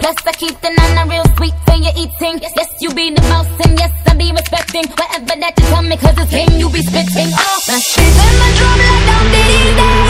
Plus I keep the nana real sweet when you're eating. Yes, you be the most and yes, I be respecting whatever that you tell me, cause it's game you be spitting. Oh, my shit. When my drum like down,